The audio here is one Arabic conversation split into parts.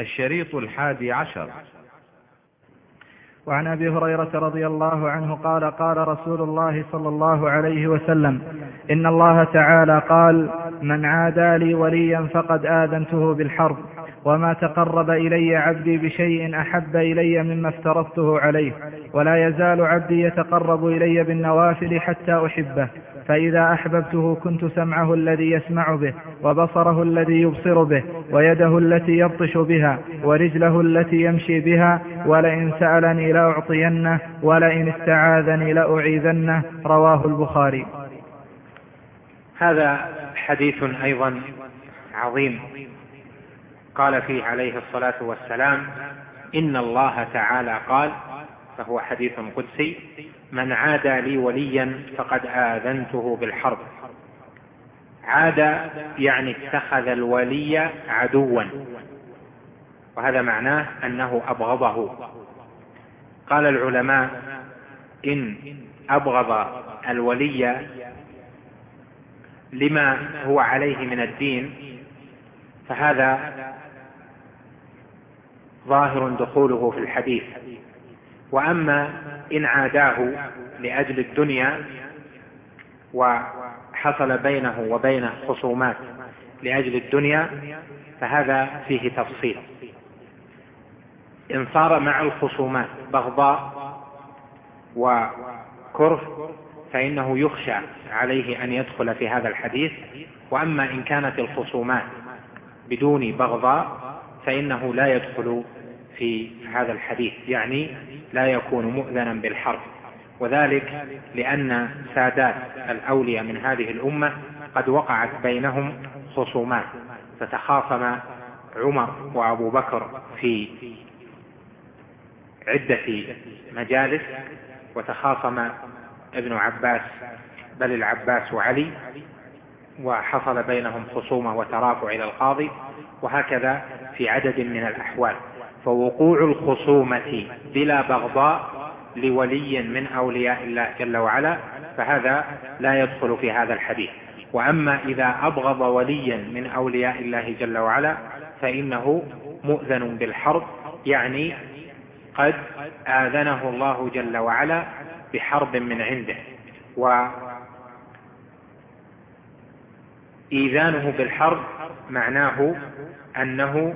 الشريط الحادي عشر. وعن أبي هريرة رضي الله عنه قال قال رسول الله صلى الله عليه وسلم إن الله تعالى قال من عادى لي وليا فقد آذنته بالحرب وما تقرب إلي عبدي بشيء أحب إلي مما افترضته عليه ولا يزال عبدي يتقرب إلي بالنوافل حتى أحبه. فإذا أحببته كنت سمعه الذي يسمع به وبصره الذي يبصر به ويده التي يبطش بها ورجله التي يمشي بها ولئن سألني لأعطينه ولئن استعاذني لأعيذنه رواه البخاري. هذا حديث أيضا عظيم. قال فيه عليه الصلاة والسلام إن الله تعالى قال فهو حديث قدسي من عادى لي وليا فقد آذنته بالحرب. عاد يعني اتخذ الولي عدوا. وهذا معناه أنه أبغضه. قال العلماء إن أبغض الولي لما هو عليه من الدين فهذا ظاهر دخوله في الحديث. وأما إن عاداه لأجل الدنيا وحصل بينه وبينه خصومات لأجل الدنيا فهذا فيه تفصيل. إن صار مع الخصومات بغضاء وكره فإنه يخشى عليه أن يدخل في هذا الحديث. وأما إن كانت الخصومات بدون بغضاء فإنه لا يدخل في هذا الحديث. يعني لا يكون مؤذنا بالحرب. وذلك لأن سادات الأولياء من هذه الأمة قد وقعت بينهم خصومات. فتخاصم عمر وأبو بكر في عدة مجالس وتخاصم ابن عباس بل العباس وعلي وحصل بينهم خصومة وترافع إلى القاضي وهكذا في عدد من الأحوال. فوقوع الخصومة بلا بغضاء لولي من أولياء الله جل وعلا فهذا لا يدخل في هذا الحديث. وأما إذا أبغض وليا من أولياء الله جل وعلا فإنه مؤذن بالحرب يعني قد آذنه الله جل وعلا بحرب من عنده. وإيذانه بالحرب معناه أنه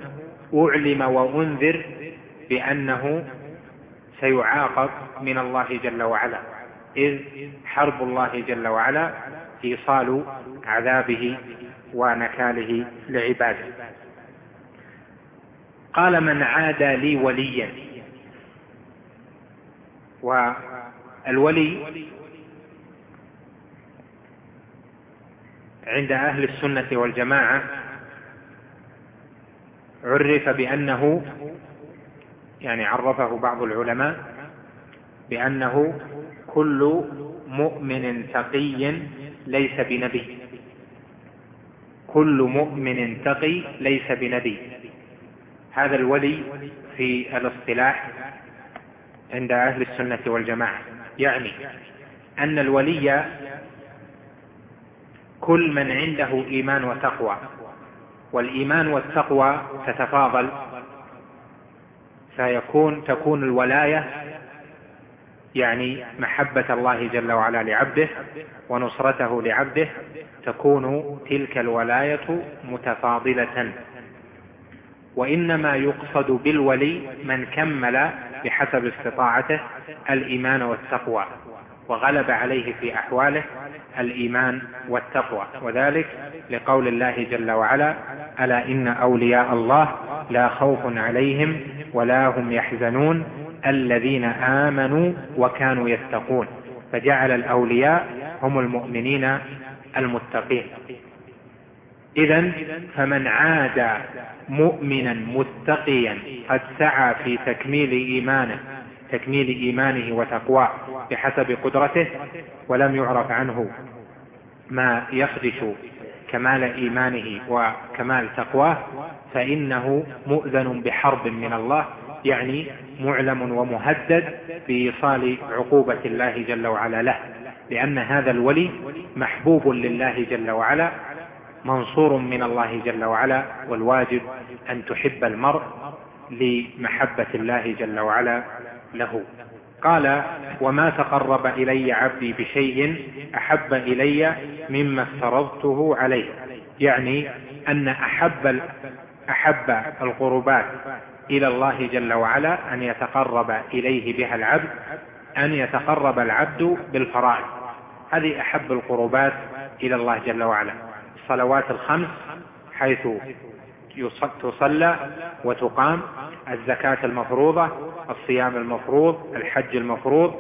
أعلم وأنذر بأنه سيعاقب من الله جل وعلا إذ حرب الله جل وعلا إيصال عذابه ونكاله لعباده. قال من عادى لي وليا. والولي عند أهل السنة والجماعة عرف بأنه يعني عرفه بعض العلماء بأنه كل مؤمن تقي ليس بنبي. كل مؤمن تقي ليس بنبي. هذا الولي في الاصطلاح عند أهل السنة والجماعة. يعني أن الولي كل من عنده إيمان وتقوى. والإيمان والتقوى تتفاضل. فيكون تكون الولاية يعني محبة الله جل وعلا لعبده ونصرته لعبده تكون تلك الولاية متفاضلة. وإنما يقصد بالولي من كمل بحسب استطاعته الإيمان والتقوى. وغلب عليه في أحواله الإيمان والتقوى. وذلك لقول الله جل وعلا ألا إن أولياء الله لا خوف عليهم ولا هم يحزنون الذين آمنوا وكانوا يتقون. فجعل الأولياء هم المؤمنين المتقين. إذا فمن عاد مؤمنا متقيا قد سعى في تكميل إيمانه تكميل إيمانه وتقواه. بحسب قدرته ولم يعرف عنه ما يخدش كمال إيمانه وكمال تقواه فإنه مؤذن بحرب من الله يعني معلم ومهدد بإيصال عقوبة الله جل وعلا له لأن هذا الولي محبوب لله جل وعلا منصور من الله جل وعلا والواجب أن تحب المرء لمحبة الله جل وعلا له. قال وما تقرب إلي عبدي بشيء أحب إلي مما افترضته عليه. يعني أن أحب أحب القربات إلى الله جل وعلا أن يتقرب إليه بها العبد أن يتقرب العبد بالفرائض. هذه أحب القربات إلى الله جل وعلا. الصلوات الخمس حيث تصلى وتقام الزكاة المفروضة الصيام المفروض الحج المفروض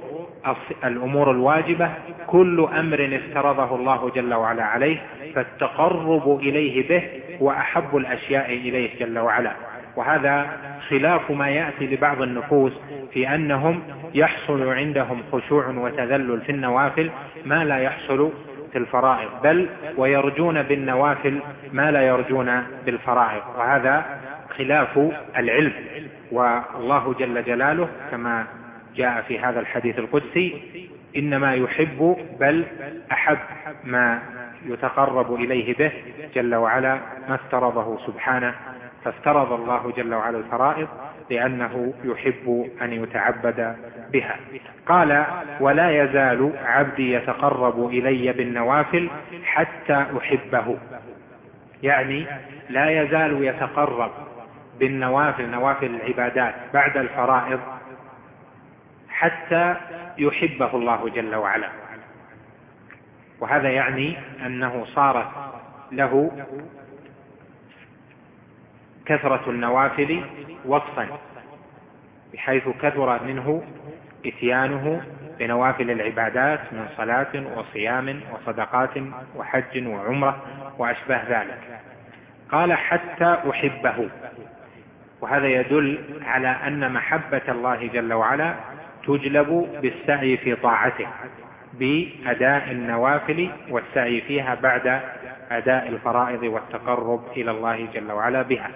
الأمور الواجبة كل أمر افترضه الله جل وعلا عليه فالتقرب إليه به وأحب الأشياء إليه جل وعلا. وهذا خلاف ما يأتي لبعض النفوس في أنهم يحصل عندهم خشوع وتذلل في النوافل ما لا يحصل الفرائض بل ويرجون بالنوافل ما لا يرجون بالفرائض. وهذا خلاف العلم. والله جل جلاله كما جاء في هذا الحديث القدسي إنما يحب بل أحب ما يتقرب إليه به جل وعلا ما افترضه سبحانه. فافترض الله جل وعلا الفرائض لأنه يحب أن يتعبد بها. قال ولا يزال عبدي يتقرب إلي بالنوافل حتى أحبه. يعني لا يزال يتقرب بالنوافل نوافل العبادات بعد الفرائض حتى يحبه الله جل وعلا. وهذا يعني أنه صارت له كثرة النوافل وصفا بحيث كثر منه إتيانه بنوافل العبادات من صلاة وصيام وصدقات وحج وعمرة وأشباه ذلك. قال حتى أحبه وهذا يدل على أن محبة الله جل وعلا تجلب بالسعي في طاعته بأداء النوافل والسعي فيها بعد أداء الفرائض والتقرب إلى الله جل وعلا بها.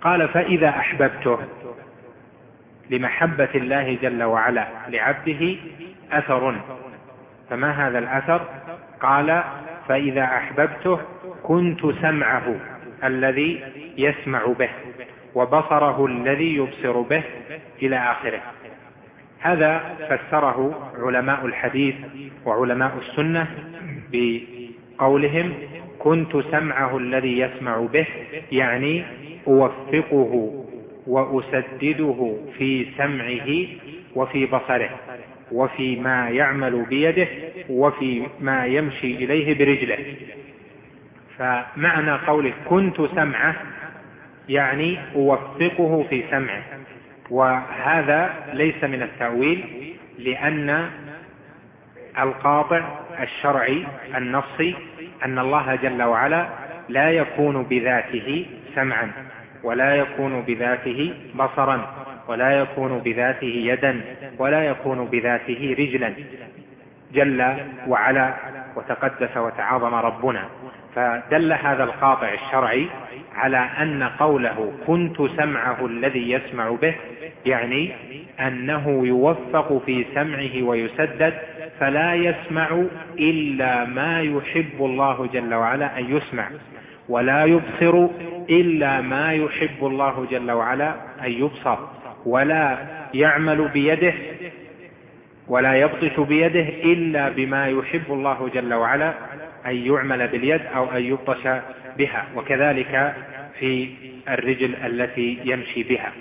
قال فإذا أحببته لمحبة الله جل وعلا لعبده أثر. فما هذا الأثر؟ قال فإذا أحببته كنت سمعه الذي يسمع به وبصره الذي يبصر به إلى آخره. هذا فسره علماء الحديث وعلماء السنة بقولهم كنت سمعه الذي يسمع به يعني أوفقه وأسدده في سمعه وفي بصره وفي ما يعمل بيده وفي ما يمشي إليه برجله. فمعنى قوله كنت سمعه يعني أوفقه في سمعه. وهذا ليس من التأويل لأن القاطع الشرعي النصي أن الله جل وعلا لا يكون بذاته سمعا ولا يكون بذاته بصرا ولا يكون بذاته يدا ولا يكون بذاته رجلا. جل وعلا وتقدس وتعاظم ربنا. فدل هذا القاطع الشرعي على أن قوله كنت سمعه الذي يسمع به يعني أنه يوفق في سمعه ويسدد فلا يسمع إلا ما يحب الله جل وعلا أن يسمع ولا يبصر إلا ما يحب الله جل وعلا أن يبصر ولا يعمل بيده ولا يبطش بيده إلا بما يحب الله جل وعلا أن يعمل باليد أو أن يبطش بها وكذلك في الرجل التي يمشي بها.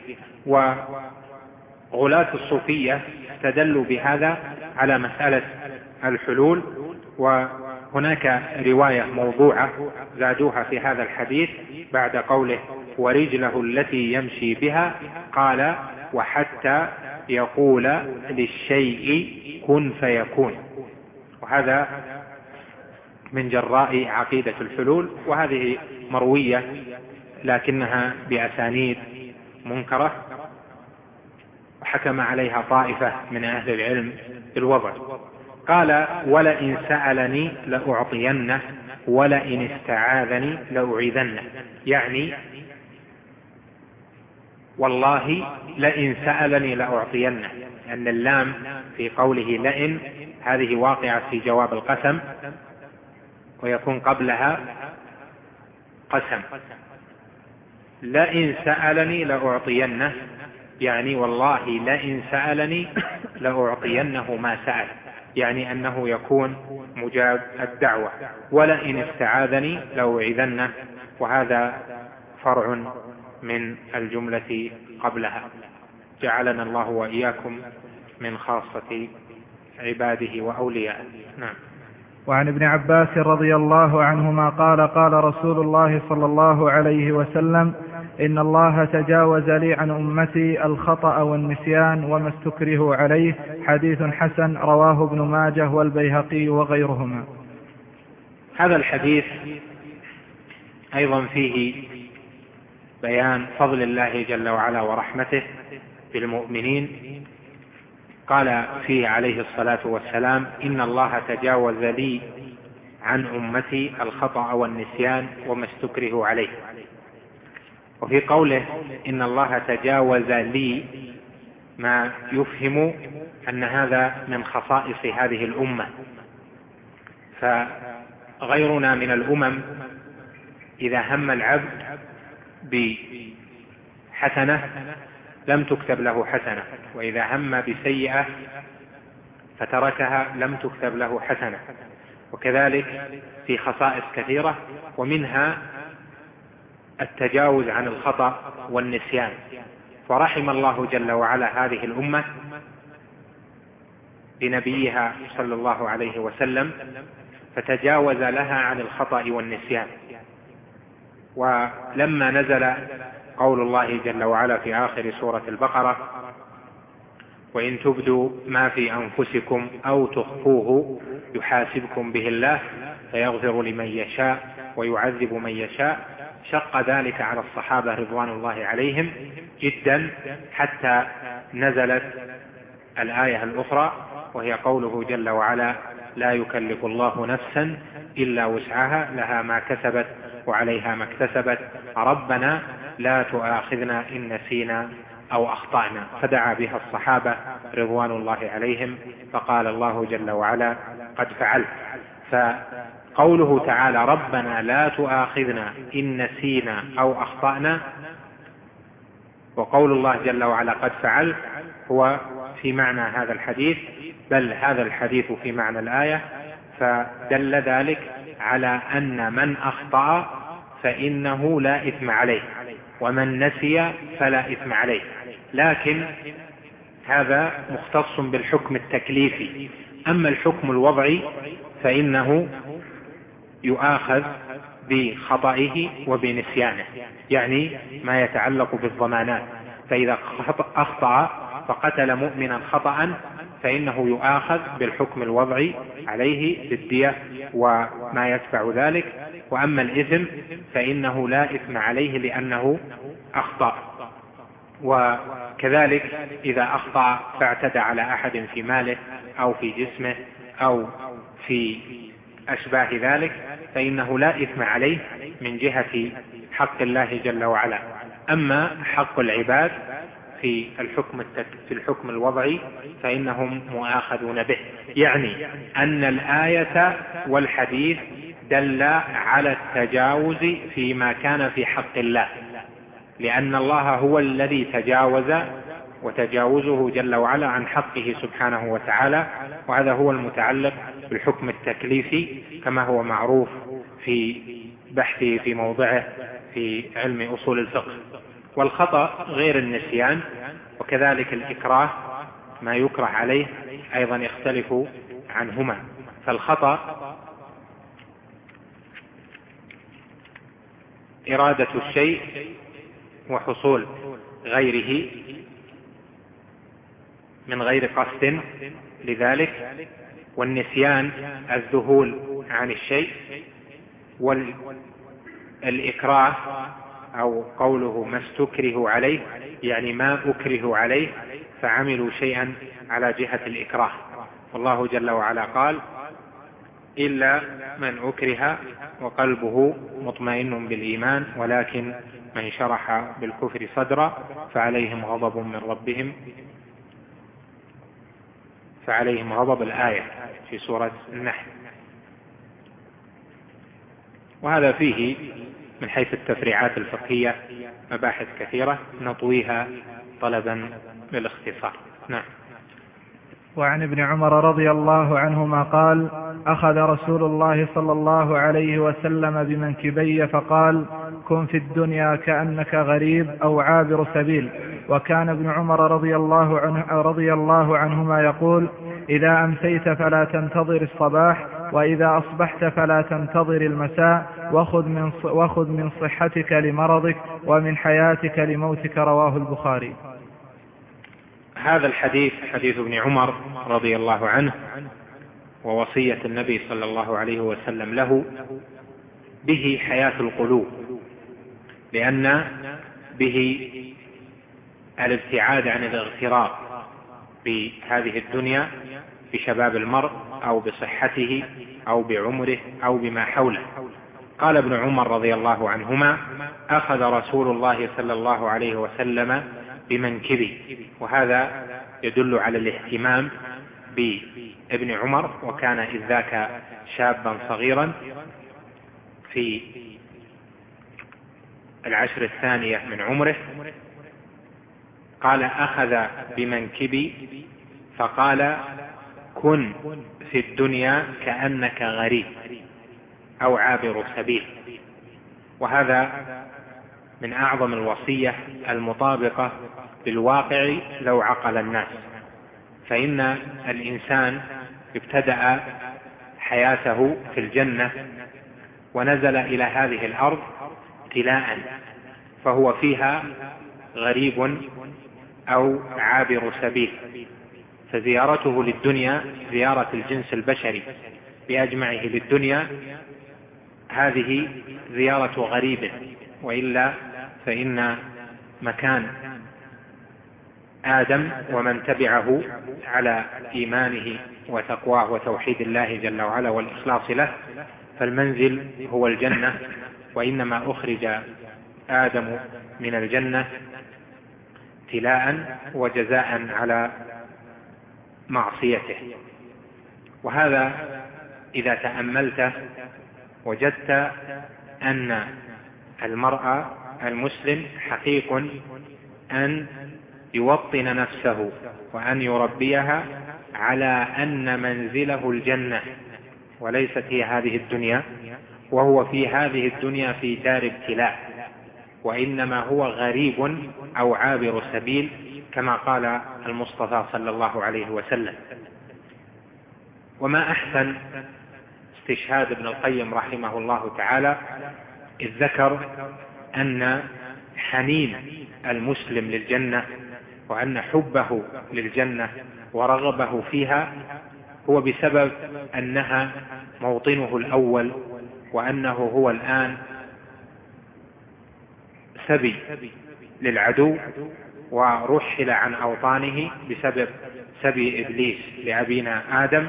وغلاة الصوفية استدلوا بهذا على مسألة الحلول وهناك رواية موضوعة زادوها في هذا الحديث بعد قوله ورجله التي يمشي بها قال وحتى يقول للشيء كن فيكون وهذا من جراء عقيدة الحلول وهذه مروية لكنها بأسانيد منكرة. وحكم عليها طائفة من أهل العلم بالوضع. قال ولئن سألني لأعطينه ولئن استعاذني لأعيذنه. يعني والله لئن سألني لأعطينه. لأن اللام في قوله لئن هذه واقعة في جواب القسم ويكون قبلها قسم. لئن سألني لأعطينه يعني والله لئن سألني لأعطينه ما سأل. يعني أنه يكون مجاب الدعوة. ولئن استعاذني لأعيذنه وهذا فرع من الجملة قبلها. جعلنا الله وإياكم من خاصة عباده وأوليائه نعم. وعن ابن عباس رضي الله عنهما قال قال رسول الله صلى الله عليه وسلم إن الله تجاوز لي عن أمتي الخطأ والنسيان وما استكرهوا عليه. حديث حسن رواه ابن ماجه والبيهقي وغيرهما. هذا الحديث أيضا فيه بيان فضل الله جل وعلا ورحمته بالمؤمنين. قال فيه عليه الصلاة والسلام إن الله تجاوز لي عن أمتي الخطأ والنسيان وما استكره عليه. وفي قوله إن الله تجاوز لي ما يفهم أن هذا من خصائص هذه الأمة. فغيرنا من الأمم إذا هم العبد بحسنة لم تكتب له حسنة وإذا هم بسيئة فتركها لم تكتب له حسنة. وكذلك في خصائص كثيرة ومنها التجاوز عن الخطأ والنسيان. ورحم الله جل وعلا هذه الأمة بنبيها صلى الله عليه وسلم فتجاوز لها عن الخطأ والنسيان. ولما نزل قول الله جل وعلا في آخر سورة البقرة وإن تبدوا ما في أنفسكم أو تخفوه يحاسبكم به الله فيغفر لمن يشاء ويعذب من يشاء شق ذلك على الصحابة رضوان الله عليهم جدا حتى نزلت الآية الأخرى وهي قوله جل وعلا لا يكلف الله نفسا إلا وسعها لها ما كسبت وعليها ما اكتسبت ربنا لا تؤاخذنا إن نسينا أو أخطأنا. فدعا بها الصحابة رضوان الله عليهم فقال الله جل وعلا قد فعلت. فقوله تعالى ربنا لا تؤاخذنا إن نسينا أو أخطأنا وقول الله جل وعلا قد فعلت هو في معنى هذا الحديث بل هذا الحديث في معنى الآية فدل ذلك على أن من أخطأ فإنه لا إثم عليه ومن نسي فلا إثم عليه. لكن هذا مختص بالحكم التكليفي. أما الحكم الوضعي فإنه يؤاخذ بخطئه وبنسيانه يعني ما يتعلق بالضمانات. فإذا أخطأ فقتل مؤمنا خطأ فإنه يؤاخذ بالحكم الوضعي عليه بالدية وما يتبع ذلك. وأما الإثم فإنه لا إثم عليه لأنه أخطأ. وكذلك إذا أخطأ فاعتدى على أحد في ماله أو في جسمه أو في أشباه ذلك فإنه لا إثم عليه من جهة حق الله جل وعلا. أما حق العباد في الحكم في الحكم الوضعي فإنهم مؤاخذون به. يعني أن الآية والحديث دل على التجاوز فيما كان في حق الله. لأن الله هو الذي تجاوز وتجاوزه جل وعلا عن حقه سبحانه وتعالى وهذا هو المتعلق بالحكم التكليفي كما هو معروف في بحثه في موضعه في علم أصول الفقه. والخطأ غير النسيان وكذلك الإكراه ما يكره عليه أيضا يختلف عنهما. فالخطأ إرادة الشيء وحصول غيره من غير قصد لذلك والنسيان الذهول عن الشيء والإكراه أو قوله ما استكره عليه يعني ما أكره عليه فعملوا شيئا على جهة الإكراه. والله جل وعلا قال إلا من أكره وقلبه مطمئن بالإيمان ولكن من شرح بالكفر صدرا فعليهم غضب من ربهم. فعليهم غضب الآية في سورة النحل. وهذا فيه من حيث التفريعات الفقهية مباحث كثيرة نطويها طلبا للاختصار نعم. وعن ابن عمر رضي الله عنهما قال أخذ رسول الله صلى الله عليه وسلم بمنكبي فقال كن في الدنيا كأنك غريب أو عابر سبيل. وكان ابن عمر رضي الله, عنه رضي الله عنهما يقول إذا أمسيت فلا تنتظر الصباح وإذا أصبحت فلا تنتظر المساء وخذ من, وخذ من صحتك لمرضك ومن حياتك لموتك. رواه البخاري. هذا الحديث حديث ابن عمر رضي الله عنه ووصية النبي صلى الله عليه وسلم له به حياة القلوب. لأن به الابتعاد عن الاغترار بهذه الدنيا بشباب المرء أو بصحته أو بعمره أو بما حوله. قال ابن عمر رضي الله عنهما أخذ رسول الله صلى الله عليه وسلم بمنكبي وهذا يدل على الاهتمام بابن عمر وكان إذ ذاك شابا صغيرا في العشر الثانية من عمره قال أخذ بمنكبي فقال كن في الدنيا كأنك غريب أو عابر سبيل. وهذا من أعظم الوصية المطابقة بالواقع لو عقل الناس. فإن الإنسان ابتدأ حياته في الجنة ونزل إلى هذه الأرض ابتلاء فهو فيها غريب أو عابر سبيل فزيارته للدنيا زيارة الجنس البشري بأجمعه للدنيا هذه زيارة غريب وإلا فإن مكان آدم ومن تبعه على إيمانه وتقواه وتوحيد الله جل وعلا والإخلاص له فالمنزل هو الجنة وإنما أخرج آدم من الجنة ابتلاء وجزاء على معصيته. وهذا إذا تأملت وجدت أن المرأة المسلم حقيق أن يوطن نفسه وأن يربيها على أن منزله الجنة. وليست هي هذه الدنيا وهو في هذه الدنيا في دار ابتلاء وإنما هو غريب أو عابر سبيل كما قال المصطفى صلى الله عليه وسلم. وما أحسن استشهاد ابن القيم رحمه الله تعالى إذ ذكر أن حنين المسلم للجنة وأن حبه للجنة ورغبه فيها هو بسبب أنها موطنه الأول وأنه هو الآن سبي للعدو ورحل عن أوطانه بسبب سبي إبليس لأبينا آدم.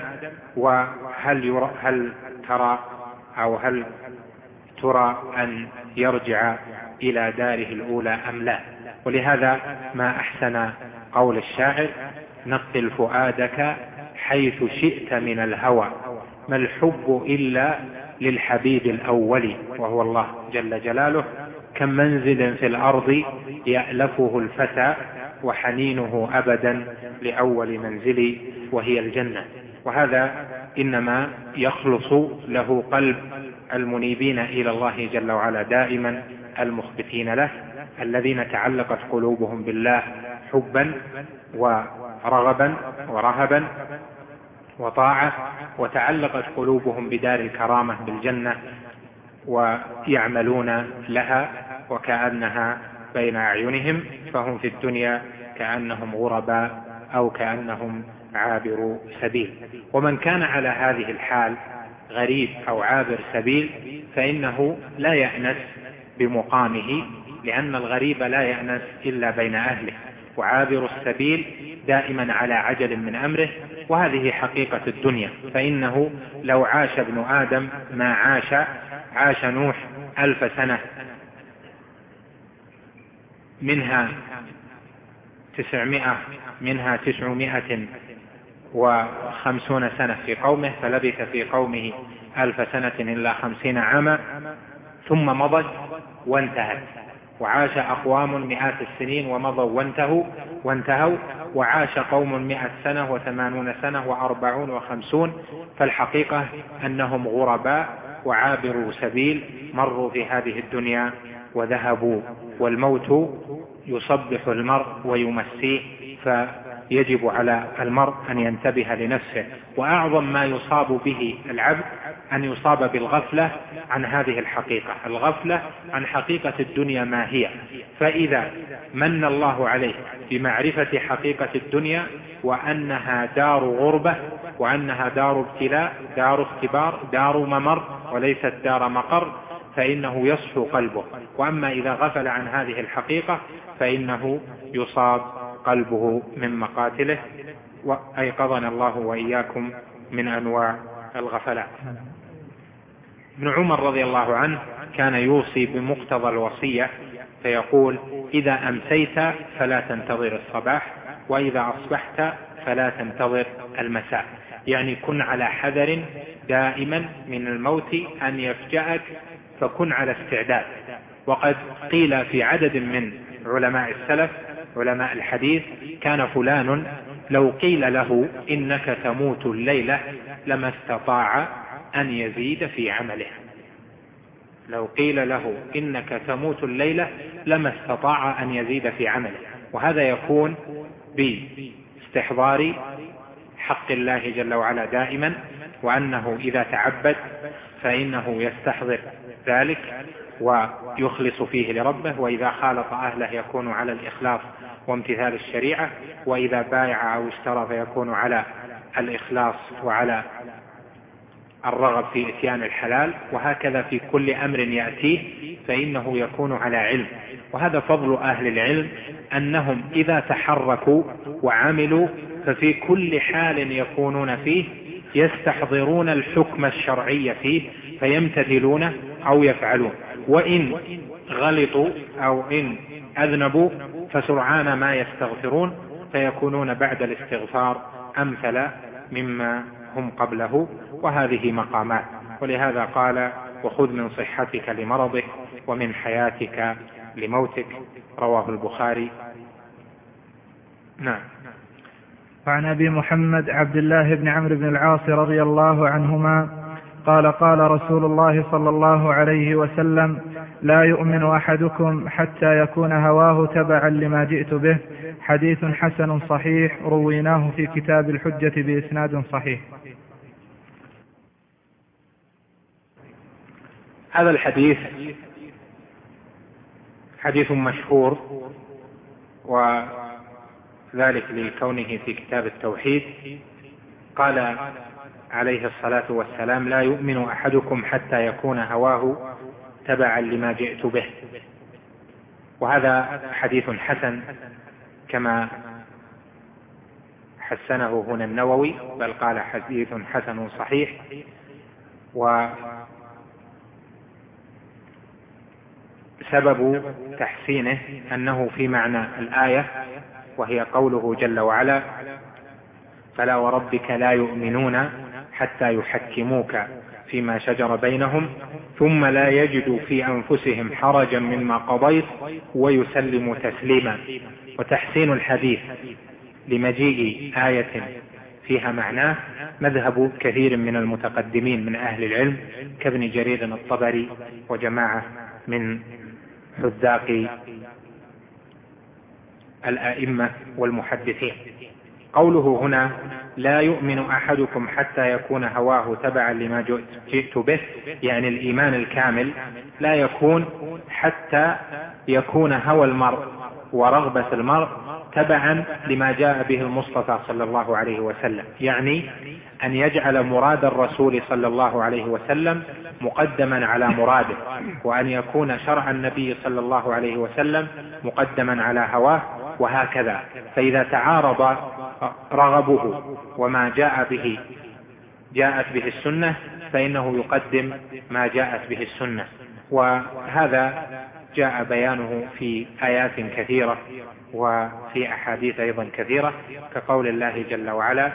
وهل يرى هل ترى أو هل ترى أن يرجع إلى داره الأولى أم لا؟ ولهذا ما أحسن قول الشاعر نقل فؤادك حيث شئت من الهوى ما الحب إلا للحبيب الأول وهو الله جل جلاله كم منزل في الأرض يألفه الفتى وحنينه أبدا لأول منزل وهي الجنة. وهذا إنما يخلص له قلب المنيبين إلى الله جل وعلا دائما المخبتين له الذين تعلقت قلوبهم بالله حبا ورغبا ورهبا وطاعة وتعلقت قلوبهم بدار الكرامة بالجنة ويعملون لها وكأنها بين أعينهم فهم في الدنيا كأنهم غرباء أو كأنهم عابر سبيل. ومن كان على هذه الحال غريب أو عابر سبيل فإنه لا يأنس بمقامه لأن الغريب لا يأنس إلا بين أهله. وعابر السبيل دائما على عجل من أمره وهذه حقيقة الدنيا. فإنه لو عاش ابن آدم ما عاش عاش نوح ألف سنة منها تسعمائة منها تسعمائة وخمسون سنة في قومه فلبث في قومه ألف سنة إلا خمسين عاما ثم مضت وانتهت. وعاش أقوام مئات السنين ومضوا وانتهوا وانتهوا وعاش قوم مئة سنة وثمانون سنة وأربعون وخمسون فالحقيقة أنهم غرباء وعابروا سبيل مروا في هذه الدنيا وذهبوا والموت يصبح المرء ويمسيه فيجب على المرء أن ينتبه لنفسه وأعظم ما يصاب به العبد أن يصاب بالغفلة عن هذه الحقيقة. الغفلة عن حقيقة الدنيا ما هي. فإذا من الله عليه بمعرفة حقيقة الدنيا وأنها دار غربة وأنها دار ابتلاء دار اختبار دار ممر وليست دار مقر فإنه يصحو قلبه. وأما إذا غفل عن هذه الحقيقة فإنه يصاب قلبه من مقاتله وأيقظنا الله وإياكم من أنواع الغفلات. ابن عمر رضي الله عنه كان يوصي بمقتضى الوصية فيقول إذا أمسيت فلا تنتظر الصباح وإذا أصبحت فلا تنتظر المساء. يعني كن على حذر دائما من الموت أن يفجأك فكن على استعداد. وقد قيل في عدد من علماء السلف علماء الحديث كان فلان لو قيل له إنك تموت الليلة لما استطاع أن يزيد في عمله. لو قيل له إنك تموت الليلة لما استطاع أن يزيد في عمله. وهذا يكون بإستحضار حق الله جل وعلا دائما وأنه إذا تعبد فإنه يستحضر ذلك ويخلص فيه لربه وإذا خالط أهله يكون على الإخلاص وامتثال الشريعة وإذا بايع أو اشترى فيكون على الإخلاص وعلى الرغب في إتيان الحلال وهكذا في كل أمر يأتيه فإنه يكون على علم. وهذا فضل أهل العلم أنهم إذا تحركوا وعملوا ففي كل حال يكونون فيه يستحضرون الحكم الشرعي فيه فيمتثلونه أو يفعلون. وإن غلطوا أو إن أذنبوا فسرعان ما يستغفرون فيكونون بعد الاستغفار أمثل مما هم قبله. وهذه مقامات. ولهذا قال وخذ من صحتك لمرضك ومن حياتك لموتك رواه البخاري. نعم. وعن أبي محمد عبد الله بن عمرو بن العاص رضي الله عنهما قال قال رسول الله صلى الله عليه وسلم لا يؤمن أحدكم حتى يكون هواه تبعا لما جئت به. حديث حسن صحيح رويناه في كتاب الحجة بإسناد صحيح. هذا الحديث حديث مشهور وذلك لكونه في كتاب التوحيد. قال عليه الصلاة والسلام لا يؤمن أحدكم حتى يكون هواه تبعا لما جئت به. وهذا حديث حسن كما حسنه هنا النووي بل قال حديث حسن صحيح. و سبب تحسينه أنه في معنى الآية وهي قوله جل وعلا فلا وربك لا يؤمنون حتى يحكموك فيما شجر بينهم ثم لا يجدوا في أنفسهم حرجا مما قضيت ويسلموا تسليما. وتحسين الحديث لمجيء آية فيها معناه مذهب كثير من المتقدمين من أهل العلم كابن جرير الطبري وجماعة من حذاق الأئمة والمحدثين. قوله هنا لا يؤمن أحدكم حتى يكون هواه تبعا لما جئت به يعني الإيمان الكامل لا يكون حتى يكون هوى المرء ورغبة المرء تبعا لما جاء به المصطفى صلى الله عليه وسلم. يعني أن يجعل مراد الرسول صلى الله عليه وسلم مقدما على مراده وأن يكون شرع النبي صلى الله عليه وسلم مقدما على هواه وهكذا. فإذا تعارض رغبه وما جاء به جاءت به السنة فإنه يقدم ما جاءت به السنة. وهذا جاء بيانه في آيات كثيرة وفي أحاديث أيضا كثيرة كقول الله جل وعلا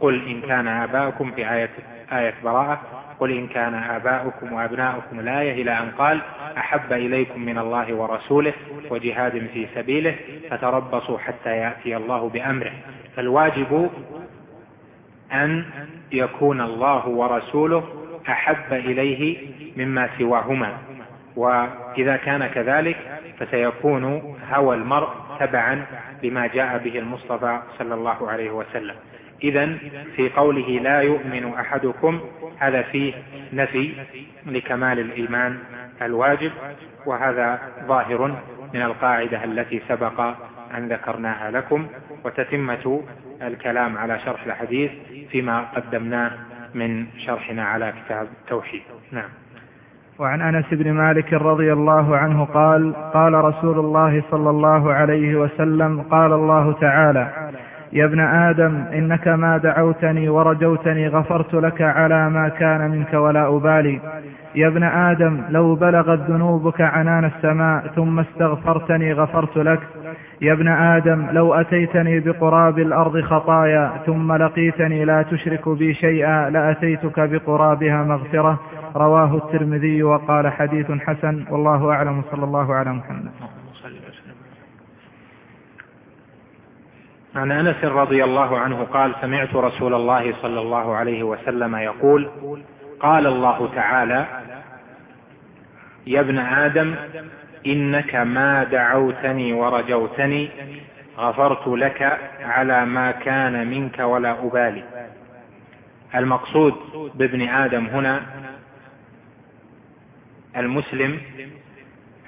قل إن كان آباؤكم في آية آية براءة قل إن كان آباؤكم وأبناؤكم الآية إلى أن قال أحب إليكم من الله ورسوله وجهاد في سبيله فتربصوا حتى يأتي الله بأمره. فالواجب أن يكون الله ورسوله أحب إليه مما سواهما. وإذا كان كذلك فسيكون هوى المرء تبعا لما جاء به المصطفى صلى الله عليه وسلم. إذا في قوله لا يؤمن أحدكم هذا فيه نفي لكمال الإيمان الواجب وهذا ظاهر من القاعدة التي سبق أن ذكرناها لكم وتتمة الكلام على شرح الحديث فيما قدمناه من شرحنا على كتاب التوحيد. نعم. وعن أنس بن مالك رضي الله عنه قال قال رسول الله صلى الله عليه وسلم قال الله تعالى يا ابن آدم إنك ما دعوتني ورجوتني غفرت لك على ما كان منك ولا أبالي. يا ابن آدم لو بلغت ذنوبك عنان السماء ثم استغفرتني غفرت لك. يا ابن آدم لو أتيتني بقراب الأرض خطايا ثم لقيتني لا تشرك بي شيئا لأتيتك بقرابها مغفرة. رواه الترمذي وقال حديث حسن والله أعلم صلى الله على محمد. عن أنس رضي الله عنه قال سمعت رسول الله صلى الله عليه وسلم يقول قال الله تعالى يا ابن آدم إنك ما دعوتني ورجوتني غفرت لك على ما كان منك ولا أبالي. المقصود بابن آدم هنا المسلم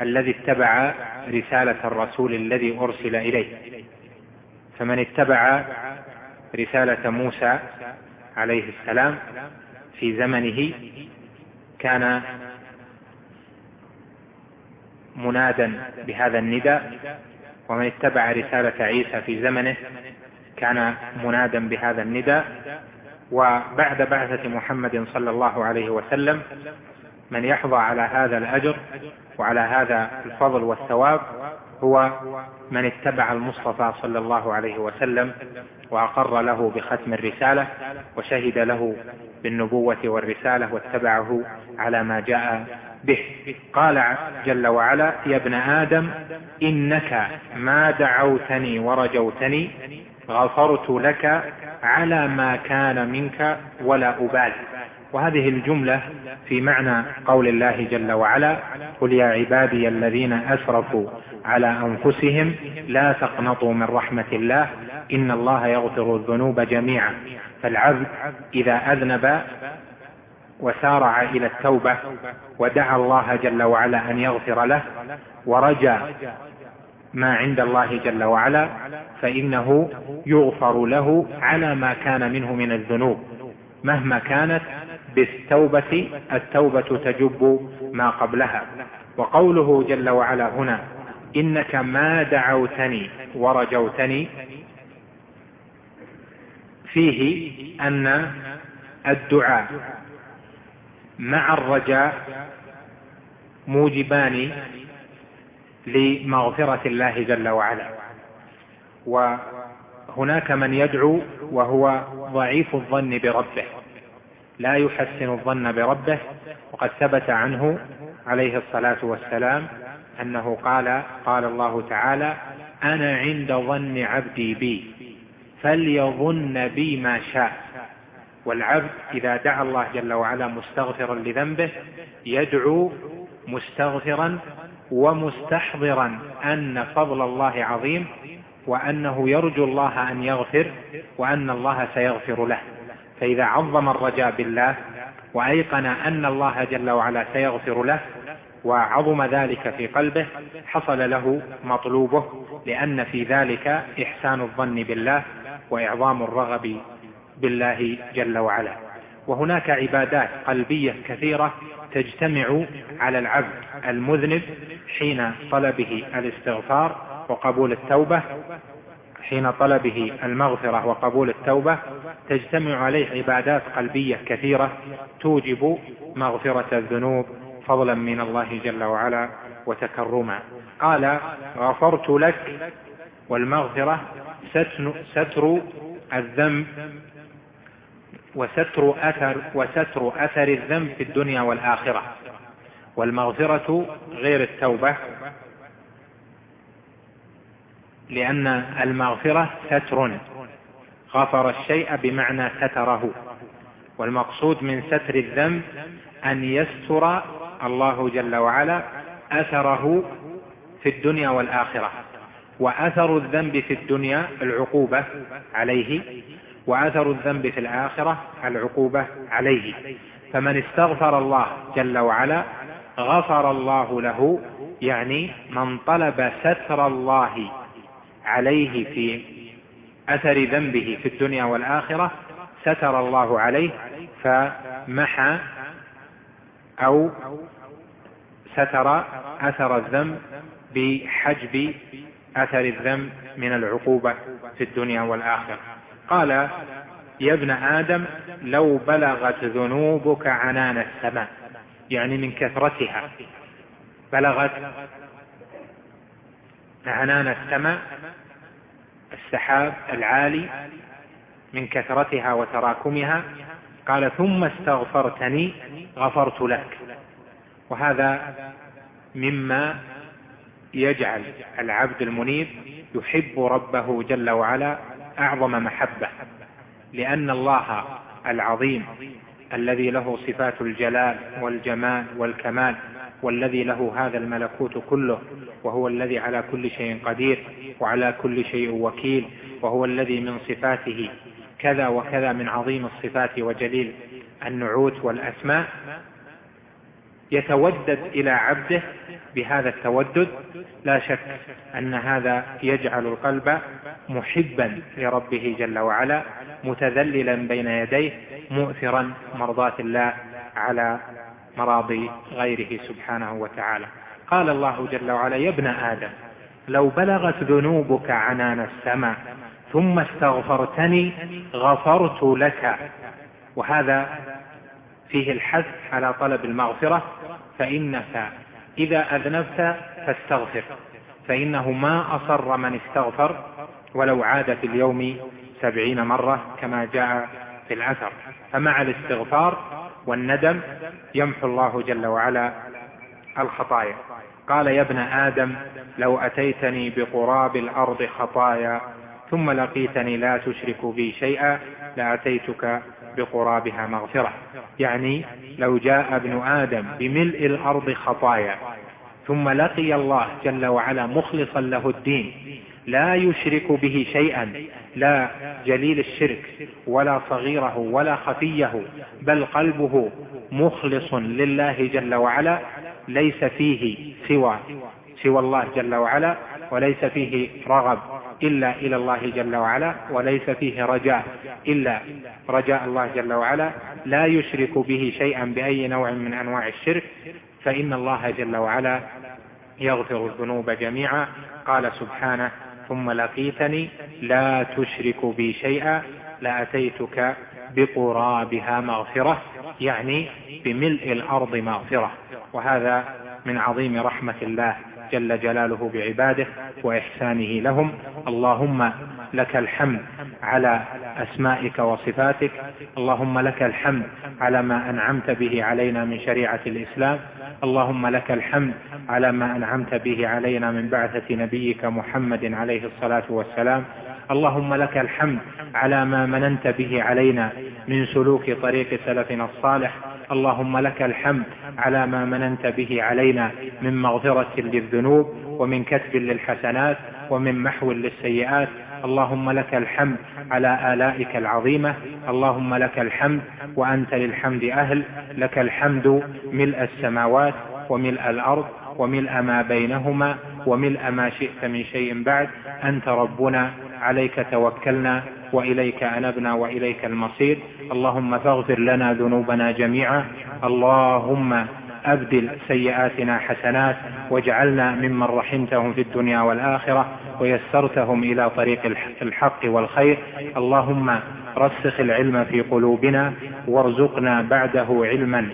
الذي اتبع رسالة الرسول الذي أرسل إليه. فمن اتبع رسالة موسى عليه السلام في زمنه كان منادا بهذا النداء ومن اتبع رسالة عيسى في زمنه كان منادا بهذا النداء. وبعد بعثة محمد صلى الله عليه وسلم من يحظى على هذا الأجر وعلى هذا الفضل والثواب هو من اتبع المصطفى صلى الله عليه وسلم وأقر له بختم الرسالة وشهد له بالنبوة والرسالة واتبعه على ما جاء به. قال جل وعلا يا ابن آدم إنك ما دعوتني ورجوتني غفرت لك على ما كان منك ولا أبالي. وهذه الجملة في معنى قول الله جل وعلا قل يا عبادي الذين أسرفوا على أنفسهم لا تقنطوا من رحمة الله إن الله يغفر الذنوب جميعا. فالعبد إذا أذنب وسارع إلى التوبة ودعا الله جل وعلا أن يغفر له ورجا ما عند الله جل وعلا فإنه يغفر له على ما كان منه من الذنوب مهما كانت بالتوبة التوبة تجب ما قبلها. وقوله جل وعلا هنا إنك ما دعوتني ورجوتني فيه أن الدعاء مع الرجاء موجبان لمغفرة الله جل وعلا. وهناك من يدعو وهو ضعيف الظن بربه. لا يحسن الظن بربه وقد ثبت عنه عليه الصلاة والسلام أنه قال قال الله تعالى أنا عند ظن عبدي بي فليظن بي ما شاء. والعبد إذا دعا الله جل وعلا مستغفرا لذنبه يدعو مستغفرا ومستحضرا أن فضل الله عظيم وأنه يرجو الله أن يغفر وأن الله سيغفر له. فإذا عظم الرجاء بالله وأيقن أن الله جل وعلا سيغفر له وعظم ذلك في قلبه حصل له مطلوبه لأن في ذلك إحسان الظن بالله وإعظام الرغب بالله جل وعلا. وهناك عبادات قلبية كثيرة تجتمع على العبد المذنب حين طلبه الاستغفار وقبول التوبة حين طلبه المغفرة وقبول التوبة تجتمع عليه عبادات قلبية كثيرة توجب مغفرة الذنوب فضلا من الله جل وعلا وتكرما. قال غفرت لك والمغفرة ستر الذنب وستر أثر, وستر أثر الذنب في الدنيا والآخرة والمغفرة غير التوبة لأن المغفرة ستر. غفر الشيء بمعنى ستره. والمقصود من ستر الذنب أن يستر الله جل وعلا أثره في الدنيا والآخرة. وأثر الذنب في الدنيا العقوبة عليه وأثر الذنب في الآخرة العقوبة عليه. فمن استغفر الله جل وعلا غفر الله له يعني من طلب ستر الله عليه في أثر ذنبه في الدنيا والآخرة ستر الله عليه فمحى أو ستر أثر الذنب بحجب أثر الذنب من العقوبة في الدنيا والآخرة. قال يا ابن آدم لو بلغت ذنوبك عنان السماء يعني من كثرتها بلغت عنان السماء السحاب العالي من كثرتها وتراكمها قال ثم استغفرتني غفرت لك. وهذا مما يجعل العبد المنيب يحب ربه جل وعلا أعظم محبة لأن الله العظيم الذي له صفات الجلال والجمال والكمال والذي له هذا الملكوت كله وهو الذي على كل شيء قدير وعلى كل شيء وكيل وهو الذي من صفاته كذا وكذا من عظيم الصفات وجليل النعوت والأسماء يتودد إلى عبده بهذا التودد. لا شك أن هذا يجعل القلب محبا لربه جل وعلا متذللا بين يديه مؤثرا مرضاة الله على مراضي غيره سبحانه وتعالى. قال الله جل وعلا يا ابن آدم لو بلغت ذنوبك عنان السماء ثم استغفرتني غفرت لك. وهذا فيه الحث على طلب المغفرة فإنك إذا أذنبت فاستغفر فإنه ما أصر من استغفر ولو عاد في اليوم سبعين مرة كما جاء في الأثر. فمع الاستغفار والندم يمحو الله جل وعلا الخطايا. قال يا ابن آدم لو أتيتني بقراب الأرض خطايا ثم لقيتني لا تشرك بي شيئا لأتيتك بقرابها مغفرة. يعني لو جاء ابن آدم بملء الأرض خطايا ثم لقي الله جل وعلا مخلصا له الدين لا يشرك به شيئا لا جليل الشرك ولا صغيره ولا خفيه بل قلبه مخلص لله جل وعلا ليس فيه سوى سوى الله جل وعلا وليس فيه رغب إلا إلى الله جل وعلا وليس فيه رجاء إلا رجاء الله جل وعلا. لا يشرك به شيئا بأي نوع من أنواع الشرك فإن الله جل وعلا يغفر الذنوب جميعا. قال سبحانه ثم لقيتني لا تشرك بي شيئا لأتيتك بقرابها مغفرة يعني بملء الأرض مغفرة. وهذا من عظيم رحمة الله. جل جلاله بعباده وإحسانه لهم. اللهم لك الحمد على أسمائك وصفاتك. اللهم لك الحمد على ما أنعمت به علينا من شريعة الإسلام. اللهم لك الحمد على ما أنعمت به علينا من بعثة نبيك محمد عليه الصلاة والسلام. اللهم لك الحمد على ما مننت به علينا من سلوك طريق سلفنا الصالح. اللهم لك الحمد على ما مننت به علينا من مغفرة للذنوب ومن كتب للحسنات ومن محو للسيئات. اللهم لك الحمد على آلائك العظيمة. اللهم لك الحمد وأنت للحمد أهل. لك الحمد ملء السماوات وملء الأرض وملء ما بينهما وملء ما شئت من شيء بعد. أنت ربنا عليك توكلنا وإليك أنبنا وإليك المصير. اللهم فاغفر لنا ذنوبنا جميعا. اللهم أبدل سيئاتنا حسنات. واجعلنا ممن رحمتهم في الدنيا والآخرة. ويسرتهم إلى طريق الحق والخير. اللهم رسخ العلم في قلوبنا. وارزقنا بعده علما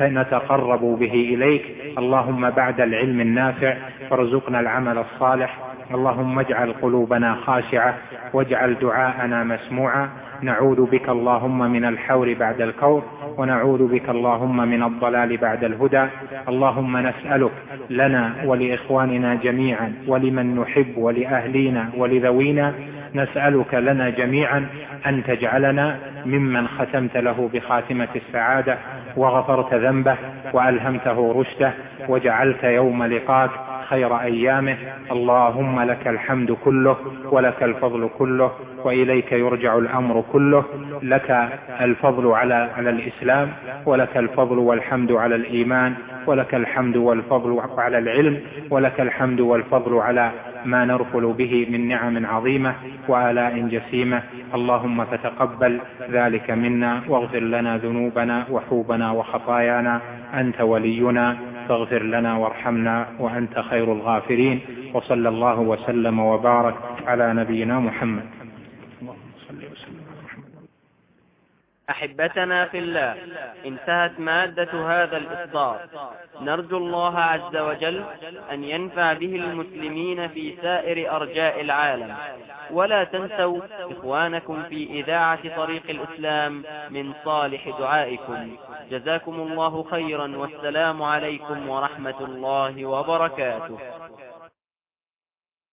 نتقرب به إليك. اللهم بعد العلم النافع. فارزقنا العمل الصالح. اللهم اجعل قلوبنا خاشعة واجعل دعاءنا مسموعا نعوذ بك اللهم من الحور بعد الكور ونعوذ بك اللهم من الضلال بعد الهدى. اللهم نسألك لنا ولإخواننا جميعا ولمن نحب ولأهلينا ولذوينا. نسألك لنا جميعا أن تجعلنا ممن ختمت له بخاتمة السعادة وغفرت ذنبه وألهمته رشده وجعلت يوم لقاك خير أيامه. اللهم لك الحمد كله ولك الفضل كله وإليك يرجع الأمر كله. لك الفضل على على الإسلام ولك الفضل والحمد على الإيمان ولك الحمد والفضل على العلم ولك الحمد والفضل على ما نرفل به من نعم عظيمة وآلاء جسيمة. اللهم فتقبل ذلك منا واغفر لنا ذنوبنا وحوبنا وخطايانا. أنت ولينا فاغفر لنا وارحمنا وأنت خير الغافرين وصلى الله وسلم وبارك على نبينا محمد. أحبتنا في الله. انتهت مادة هذا الإصدار. نرجو الله عز وجل أن ينفع به المسلمين في سائر أرجاء العالم. ولا تنسوا إخوانكم في إذاعة طريق الإسلام من صالح دعائكم. جزاكم الله خيرا والسلام عليكم ورحمة الله وبركاته.